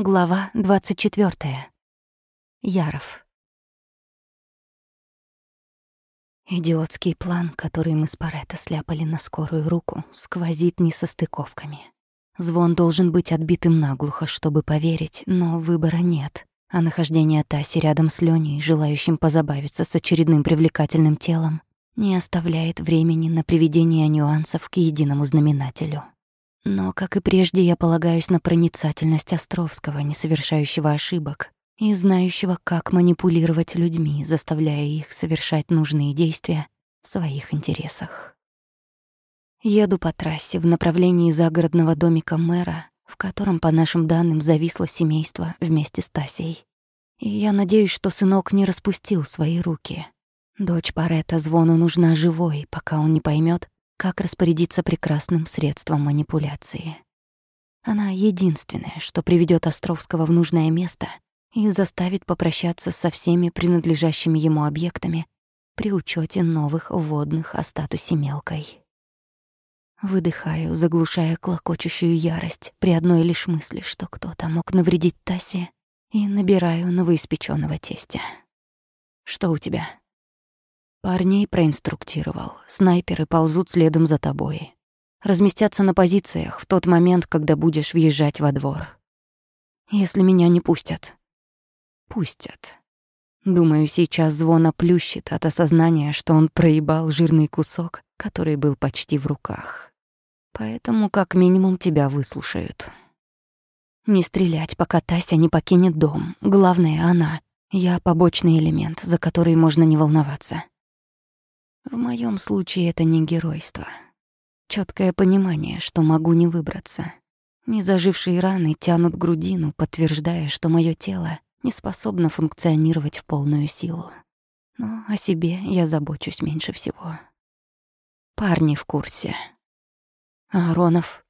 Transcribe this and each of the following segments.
Глава 24. Яров. Идиотский план, который мы с Паретто сляпали на скорую руку, сквозит несостыковками. Звон должен быть отбитым наглухо, чтобы поверить, но выбора нет. А нахождение Таси рядом с Леней, желающим позабавиться с очередным привлекательным телом, не оставляет времени на приведение нюансов к единому знаменателю — но, как и прежде, я полагаюсь на проницательность Островского, не совершающего ошибок, и знающего, как манипулировать людьми, заставляя их совершать нужные действия в своих интересах. Еду по трассе в направлении загородного домика мэра, в котором, по нашим данным, зависло семейство вместе с Тасей. И я надеюсь, что сынок не распустил свои руки. Дочь Парета звону нужна живой, пока он не поймет, как распорядиться прекрасным средством манипуляции. Она единственная, что приведет Островского в нужное место и заставит попрощаться со всеми принадлежащими ему объектами при учете новых вводных о статусе мелкой. Выдыхаю, заглушая клокочущую ярость при одной лишь мысли, что кто-то мог навредить Тасе, и набираю новоиспечённого тестя. «Что у тебя?» Парней проинструктировал. Снайперы ползут следом за тобой. Разместятся на позициях в тот момент, когда будешь въезжать во двор. Если меня не пустят. Пустят. Думаю, сейчас звона плющит от осознания, что он проебал жирный кусок, который был почти в руках. Поэтому как минимум тебя выслушают. Не стрелять, пока Тася не покинет дом. Главное — она. Я побочный элемент, за который можно не волноваться. В моем случае это не геройство. Четкое понимание, что могу не выбраться. Незажившие раны тянут грудину, подтверждая, что мое тело не способно функционировать в полную силу. Но о себе я забочусь меньше всего. Парни в курсе. Аронов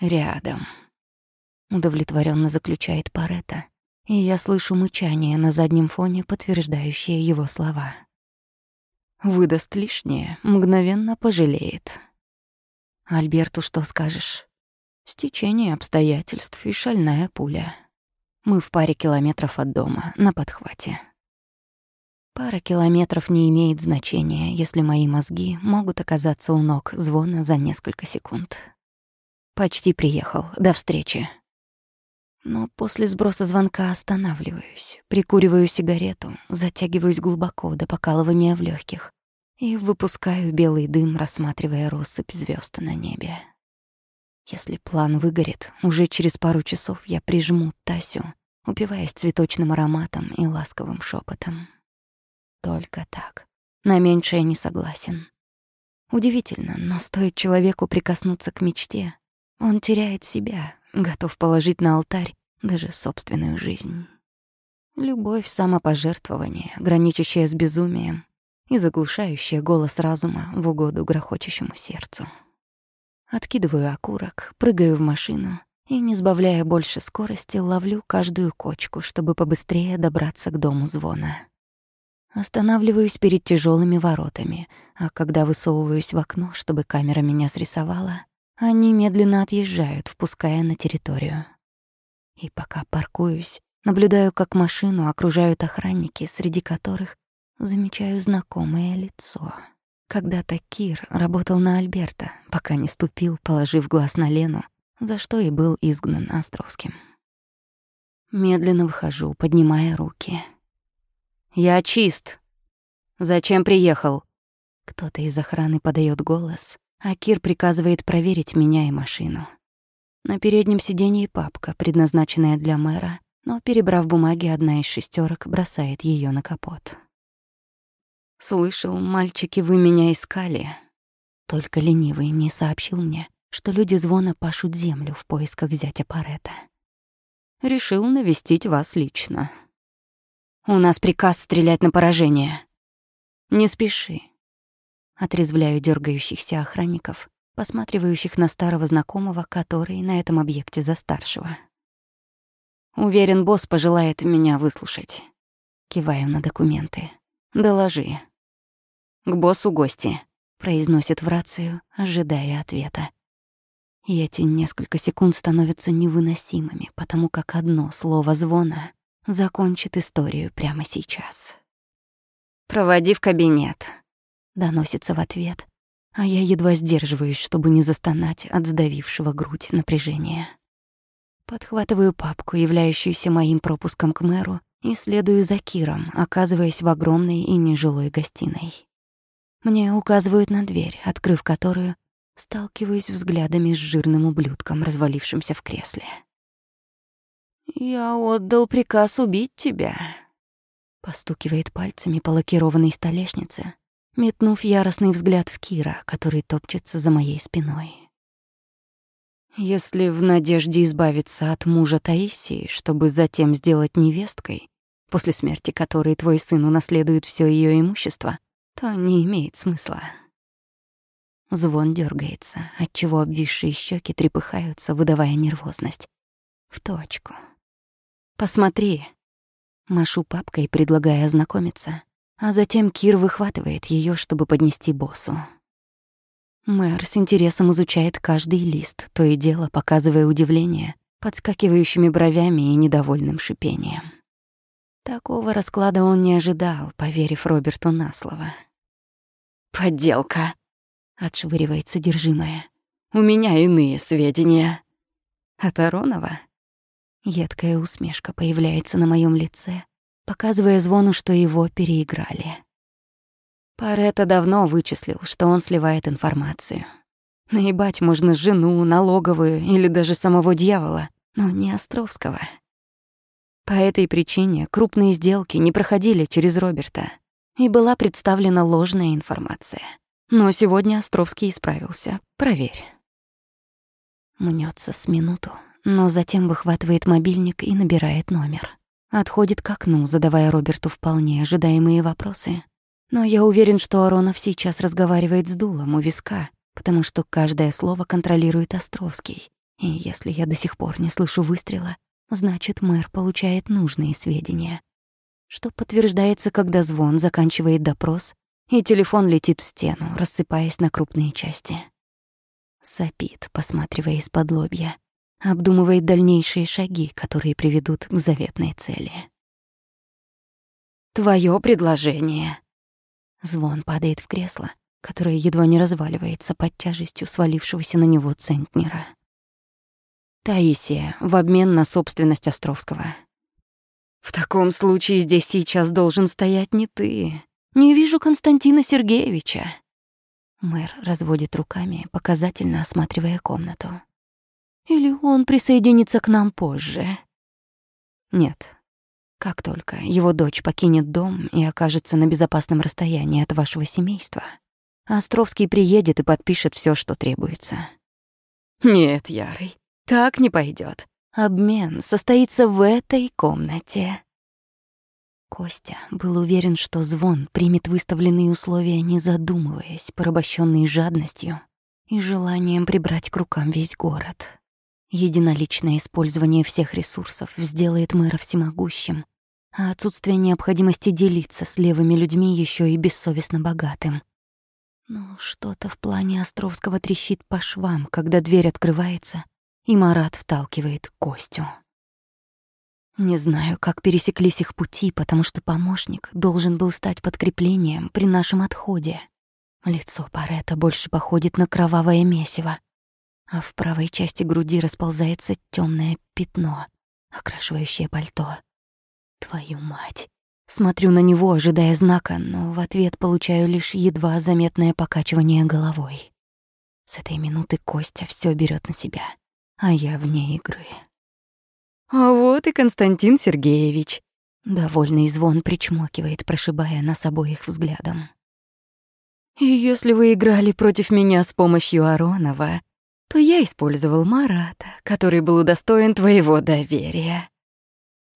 рядом. Удовлетворенно заключает Парета, и я слышу мычание на заднем фоне, подтверждающее его слова. Выдаст лишнее, мгновенно пожалеет. Альберту что скажешь? Стечение обстоятельств и шальная пуля. Мы в паре километров от дома, на подхвате. Пара километров не имеет значения, если мои мозги могут оказаться у ног звона за несколько секунд. Почти приехал. До встречи. Но после сброса звонка останавливаюсь, прикуриваю сигарету, затягиваюсь глубоко до покалывания в легких и выпускаю белый дым, рассматривая россыпь звезд на небе. Если план выгорит, уже через пару часов я прижму Тасю, упиваясь цветочным ароматом и ласковым шепотом. Только так. На меньшее не согласен. Удивительно, но стоит человеку прикоснуться к мечте, он теряет себя, готов положить на алтарь даже собственную жизнь. Любовь — самопожертвование, граничащее с безумием, и заглушающее голос разума в угоду грохочущему сердцу. Откидываю окурок, прыгаю в машину и, не сбавляя больше скорости, ловлю каждую кочку, чтобы побыстрее добраться к дому звона. Останавливаюсь перед тяжелыми воротами, а когда высовываюсь в окно, чтобы камера меня срисовала, они медленно отъезжают, впуская на территорию. И пока паркуюсь, наблюдаю, как машину окружают охранники, среди которых замечаю знакомое лицо. Когда-то Кир работал на Альберта, пока не ступил, положив глаз на Лену, за что и был изгнан Островским. Медленно выхожу, поднимая руки. «Я чист. Зачем приехал?» Кто-то из охраны подает голос, а Кир приказывает проверить меня и машину. На переднем сиденье папка, предназначенная для мэра, но, перебрав бумаги, одна из шестерок бросает ее на капот. Слышал, мальчики, вы меня искали. Только ленивый не сообщил мне, что люди звона пашут землю в поисках зятя Парета. Решил навестить вас лично. У нас приказ стрелять на поражение. Не спеши. Отрезвляю дергающихся охранников, посматривающих на старого знакомого, который на этом объекте за старшего. Уверен, босс пожелает меня выслушать. Киваю на документы. «Доложи». «К боссу гости», — произносит в рацию, ожидая ответа. И эти несколько секунд становятся невыносимыми, потому как одно слово звона закончит историю прямо сейчас. «Проводи в кабинет», — доносится в ответ, а я едва сдерживаюсь, чтобы не застонать от сдавившего грудь напряжения. Подхватываю папку, являющуюся моим пропуском к мэру, и следую за Киром, оказываясь в огромной и нежилой гостиной. Мне указывают на дверь, открыв которую, сталкиваюсь взглядами с жирным ублюдком, развалившимся в кресле. «Я отдал приказ убить тебя», — постукивает пальцами по лакированной столешнице, метнув яростный взгляд в Кира, который топчется за моей спиной. «Если в надежде избавиться от мужа Таисии, чтобы затем сделать невесткой, после смерти которой твой сын унаследует все ее имущество, то не имеет смысла. Звон дергается, отчего обвисшие щеки трепыхаются, выдавая нервозность. В точку. «Посмотри!» Машу папкой, предлагая ознакомиться, а затем Кир выхватывает ее, чтобы поднести боссу. Мэр с интересом изучает каждый лист, то и дело показывая удивление, подскакивающими бровями и недовольным шипением. Такого расклада он не ожидал, поверив Роберту на слово. «Подделка!» — отшвыривает содержимое. «У меня иные сведения». «От Аронова?» Едкая усмешка появляется на моем лице, показывая звону, что его переиграли. Паретто давно вычислил, что он сливает информацию. Наебать можно жену, налоговую или даже самого дьявола, но не Островского. По этой причине крупные сделки не проходили через Роберта, и была представлена ложная информация. Но сегодня Островский исправился. Проверь. Мнется с минуту, но затем выхватывает мобильник и набирает номер. Отходит к окну, задавая Роберту вполне ожидаемые вопросы. Но я уверен, что Аронов сейчас разговаривает с дулом у виска, потому что каждое слово контролирует Островский. И если я до сих пор не слышу выстрела, Значит, мэр получает нужные сведения. Что подтверждается, когда звон заканчивает допрос, и телефон летит в стену, рассыпаясь на крупные части. Сопит, посматривая из-под лобья, обдумывает дальнейшие шаги, которые приведут к заветной цели. «Твоё предложение!» Звон падает в кресло, которое едва не разваливается под тяжестью свалившегося на него центнера. Таисия, в обмен на собственность Островского. В таком случае здесь сейчас должен стоять не ты. Не вижу Константина Сергеевича. Мэр разводит руками, показательно осматривая комнату. Или он присоединится к нам позже? Нет. Как только его дочь покинет дом и окажется на безопасном расстоянии от вашего семейства, Островский приедет и подпишет все, что требуется. Нет, Ярый, так не пойдет. Обмен состоится в этой комнате. Костя был уверен, что звон примет выставленные условия, не задумываясь, порабощенный жадностью и желанием прибрать к рукам весь город. Единоличное использование всех ресурсов сделает мэра всемогущим, а отсутствие необходимости делиться с левыми людьми еще и бессовестно богатым. Но что-то в плане Островского трещит по швам, когда дверь открывается, и Марат вталкивает Костю. Не знаю, как пересеклись их пути, потому что помощник должен был стать подкреплением при нашем отходе. Лицо Парета больше походит на кровавое месиво, а в правой части груди расползается темное пятно, окрашивающее пальто. Твою мать! Смотрю на него, ожидая знака, но в ответ получаю лишь едва заметное покачивание головой. С этой минуты Костя все берет на себя а я вне игры. А вот и Константин Сергеевич. Довольный звон причмокивает, прошибая нас обоих взглядом. И если вы играли против меня с помощью Аронова, то я использовал Марата, который был удостоен твоего доверия.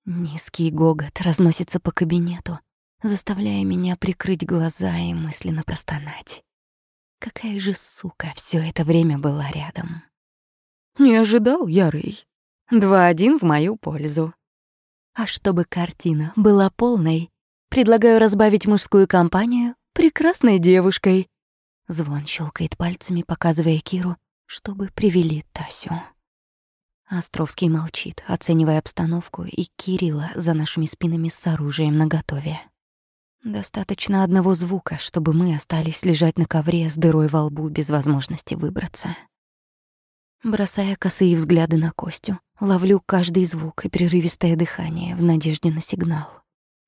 Низкий гогот разносится по кабинету, заставляя меня прикрыть глаза и мысленно простонать. Какая же сука все это время была рядом. Не ожидал, Ярый. Два-один в мою пользу. А чтобы картина была полной, предлагаю разбавить мужскую компанию прекрасной девушкой. Звон щелкает пальцами, показывая Киру, чтобы привели Тасю. Островский молчит, оценивая обстановку, и Кирилла за нашими спинами с оружием наготове. Достаточно одного звука, чтобы мы остались лежать на ковре с дырой во лбу без возможности выбраться. Бросая косые взгляды на Костю, ловлю каждый звук и прерывистое дыхание в надежде на сигнал.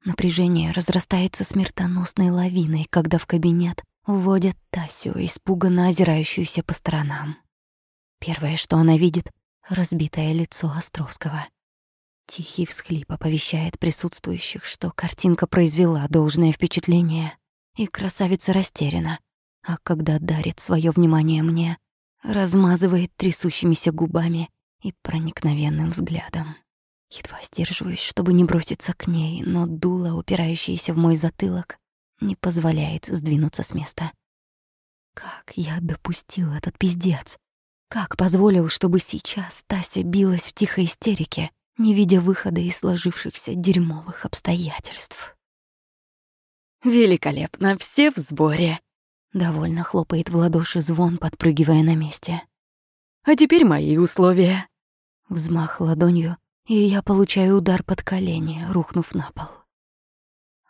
Напряжение разрастается смертоносной лавиной, когда в кабинет вводят Тасю, испуганно озирающуюся по сторонам. Первое, что она видит, разбитое лицо Островского. Тихий всхлип оповещает присутствующих, что картинка произвела должное впечатление, и красавица растеряна, а когда дарит свое внимание мне, размазывает трясущимися губами и проникновенным взглядом. Едва сдерживаюсь, чтобы не броситься к ней, но дуло, упирающееся в мой затылок, не позволяет сдвинуться с места. Как я допустил этот пиздец? Как позволил, чтобы сейчас Тася билась в тихой истерике, не видя выхода из сложившихся дерьмовых обстоятельств? «Великолепно, все в сборе!» Довольно хлопает в ладоши звон, подпрыгивая на месте. «А теперь мои условия!» Взмах ладонью, и я получаю удар под колени, рухнув на пол.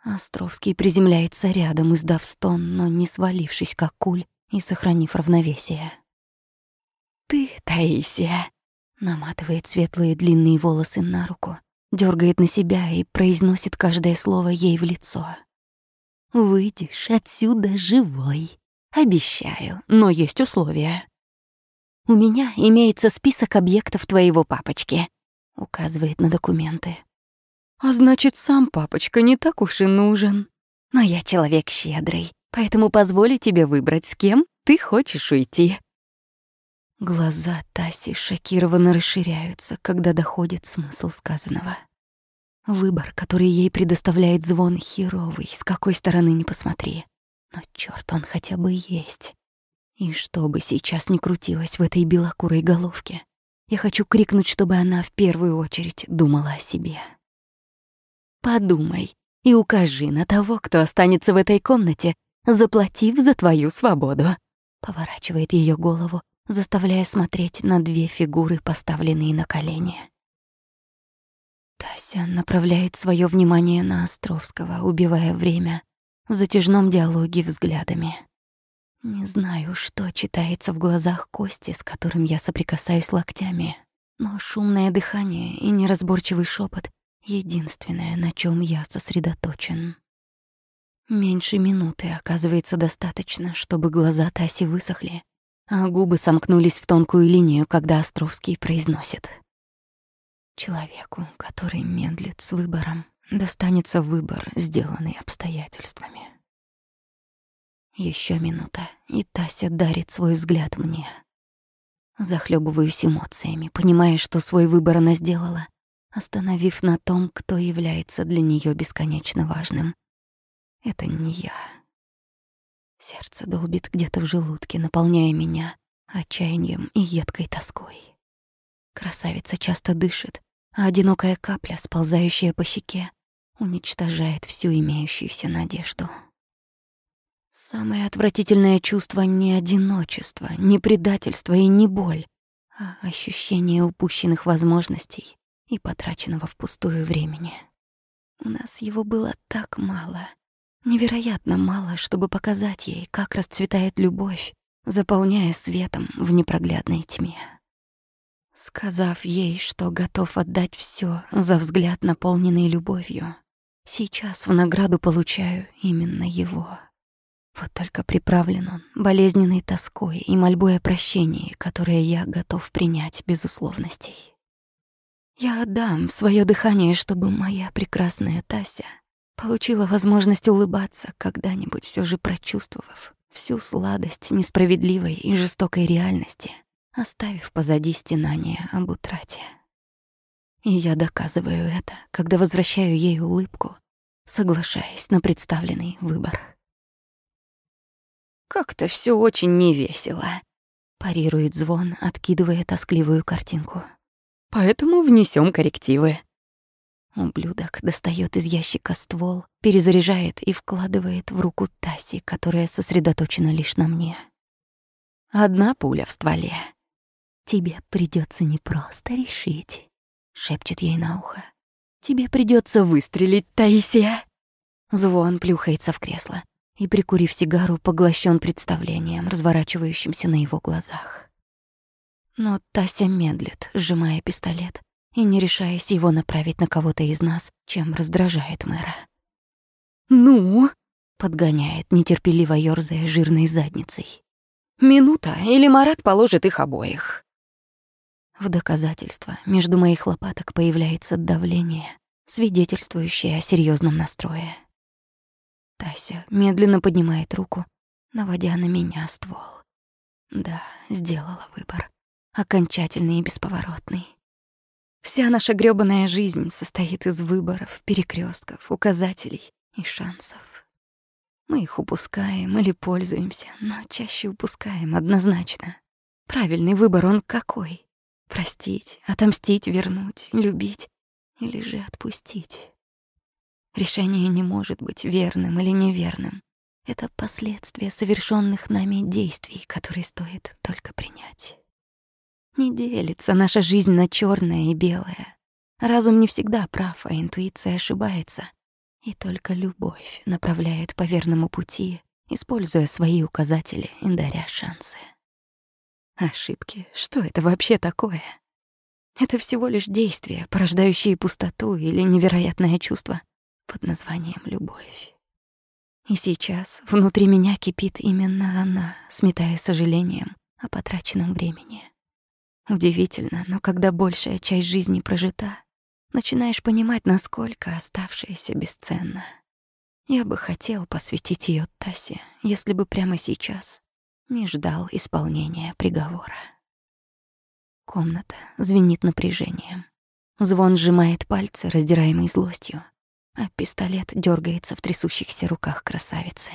Островский приземляется рядом, издав стон, но не свалившись, как куль, и сохранив равновесие. «Ты, Таисия!» Наматывает светлые длинные волосы на руку, дергает на себя и произносит каждое слово ей в лицо. «Выйдешь отсюда живой. Обещаю, но есть условия. У меня имеется список объектов твоего папочки», — указывает на документы. «А значит, сам папочка не так уж и нужен. Но я человек щедрый, поэтому позволю тебе выбрать, с кем ты хочешь уйти». Глаза Таси шокированно расширяются, когда доходит смысл сказанного. Выбор, который ей предоставляет звон, херовый, с какой стороны не посмотри. Но чёрт, он хотя бы есть. И что бы сейчас ни крутилось в этой белокурой головке, я хочу крикнуть, чтобы она в первую очередь думала о себе. Подумай и укажи на того, кто останется в этой комнате, заплатив за твою свободу. Поворачивает ее голову, заставляя смотреть на две фигуры, поставленные на колени. Тася направляет свое внимание на Островского, убивая время в затяжном диалоге взглядами. Не знаю, что читается в глазах Кости, с которым я соприкасаюсь локтями, но шумное дыхание и неразборчивый шепот — единственное, на чем я сосредоточен. Меньше минуты оказывается достаточно, чтобы глаза Таси высохли, а губы сомкнулись в тонкую линию, когда Островский произносит. Человеку, который медлит с выбором, достанется выбор, сделанный обстоятельствами. Еще минута, и Тася дарит свой взгляд мне. Захлебываюсь эмоциями, понимая, что свой выбор она сделала, остановив на том, кто является для нее бесконечно важным. Это не я. Сердце долбит где-то в желудке, наполняя меня отчаянием и едкой тоской. Красавица часто дышит, а одинокая капля, сползающая по щеке, уничтожает всю имеющуюся надежду. Самое отвратительное чувство не одиночество, не предательство и не боль, а ощущение упущенных возможностей и потраченного впустую времени. У нас его было так мало — Невероятно мало, чтобы показать ей, как расцветает любовь, заполняя светом в непроглядной тьме. Сказав ей, что готов отдать все за взгляд, наполненный любовью, сейчас в награду получаю именно его. Вот только приправлен он болезненной тоской и мольбой о прощении, которое я готов принять без условностей. Я отдам свое дыхание, чтобы моя прекрасная Тася — Получила возможность улыбаться, когда-нибудь все же прочувствовав всю сладость несправедливой и жестокой реальности, оставив позади стенания об утрате. И я доказываю это, когда возвращаю ей улыбку, соглашаясь на представленный выбор. «Как-то все очень невесело», — парирует звон, откидывая тоскливую картинку. «Поэтому внесем коррективы». Ублюдок достает из ящика ствол, перезаряжает и вкладывает в руку Таси, которая сосредоточена лишь на мне. Одна пуля в стволе. Тебе придется не просто решить, шепчет ей на ухо. Тебе придется выстрелить, Таисия. Звон плюхается в кресло и, прикурив сигару, поглощен представлением, разворачивающимся на его глазах. Но Тася медлит, сжимая пистолет и не решаясь его направить на кого-то из нас, чем раздражает мэра. «Ну?» — подгоняет, нетерпеливо ёрзая жирной задницей. «Минута, или Марат положит их обоих». В доказательство между моих лопаток появляется давление, свидетельствующее о серьезном настрое. Тася медленно поднимает руку, наводя на меня ствол. Да, сделала выбор. Окончательный и бесповоротный. Вся наша грёбаная жизнь состоит из выборов, перекрестков, указателей и шансов. Мы их упускаем или пользуемся, но чаще упускаем однозначно. Правильный выбор он какой? Простить, отомстить, вернуть, любить или же отпустить? Решение не может быть верным или неверным. Это последствия совершенных нами действий, которые стоит только принять. Не делится наша жизнь на черное и белое. Разум не всегда прав, а интуиция ошибается. И только любовь направляет по верному пути, используя свои указатели и даря шансы. Ошибки. Что это вообще такое? Это всего лишь действия, порождающие пустоту или невероятное чувство под названием любовь. И сейчас внутри меня кипит именно она, сметая сожалением о потраченном времени. Удивительно, но когда большая часть жизни прожита, начинаешь понимать, насколько оставшееся бесценно. Я бы хотел посвятить ее Тасе, если бы прямо сейчас не ждал исполнения приговора. Комната звенит напряжением. Звон сжимает пальцы, раздираемый злостью, а пистолет дергается в трясущихся руках красавицы.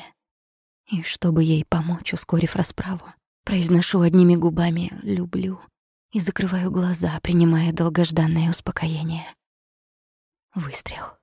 И чтобы ей помочь, ускорив расправу, произношу одними губами «люблю» и закрываю глаза, принимая долгожданное успокоение. Выстрел.